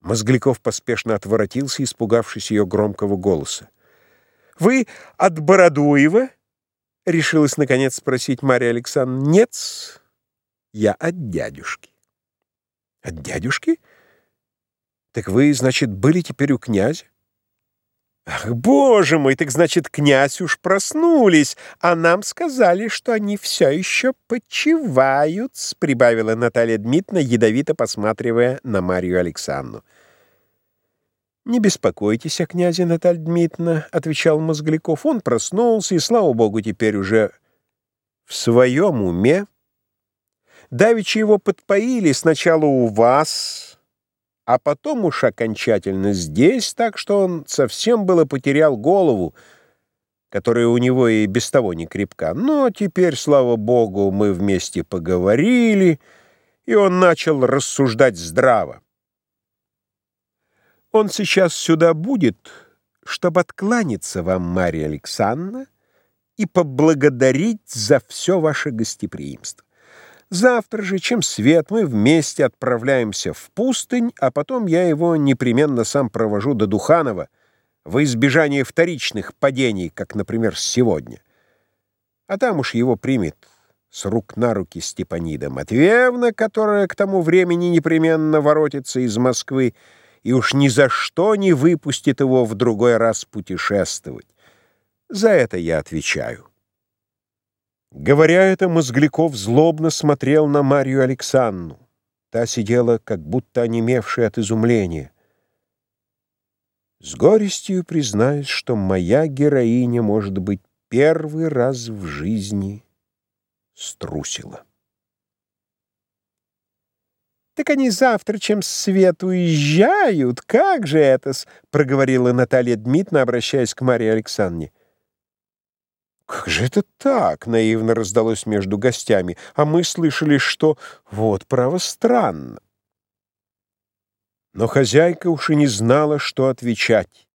Мозгликов поспешно отворотился, испугавшись ее громкого голоса. «Вы от Бородуева?» — решилась, наконец, спросить Марья Александровна. «Нет, я от дядюшки». «От дядюшки? Так вы, значит, были теперь у князя?» «Ах, боже мой, так значит, князь уж проснулись, а нам сказали, что они все еще почивают», — прибавила Наталья Дмитриевна, ядовито посматривая на Марию Александровну. «Не беспокойтесь о князе, Наталья Дмитриевна», — отвечал Мозгляков. «Он проснулся, и, слава богу, теперь уже в своем уме. Давичи его подпоили сначала у вас, а потом уж окончательно здесь, так что он совсем было потерял голову, которая у него и без того не крепка. Но теперь, слава богу, мы вместе поговорили, и он начал рассуждать здраво. Он сейчас сюда будет, чтобы откланяться вам, Марья Александровна, и поблагодарить за все ваше гостеприимство. Завтра же, чем свет, мы вместе отправляемся в пустынь, а потом я его непременно сам провожу до Духанова во избежание вторичных падений, как, например, сегодня. А там уж его примет с рук на руки Степанида Матвеевна, которая к тому времени непременно воротится из Москвы и уж ни за что не выпустит его в другой раз путешествовать. За это я отвечаю. Говоря это, Мозгляков злобно смотрел на Марию Александру. Та сидела, как будто онемевшая от изумления. С горестью признаюсь, что моя героиня, может быть, первый раз в жизни струсила. «Так они завтра, чем свет уезжают, как же это-с?» — проговорила Наталья Дмитриевна, обращаясь к Марии Александре. «Как же это так?» — наивно раздалось между гостями. «А мы слышали, что... Вот, право, странно». Но хозяйка уж и не знала, что отвечать.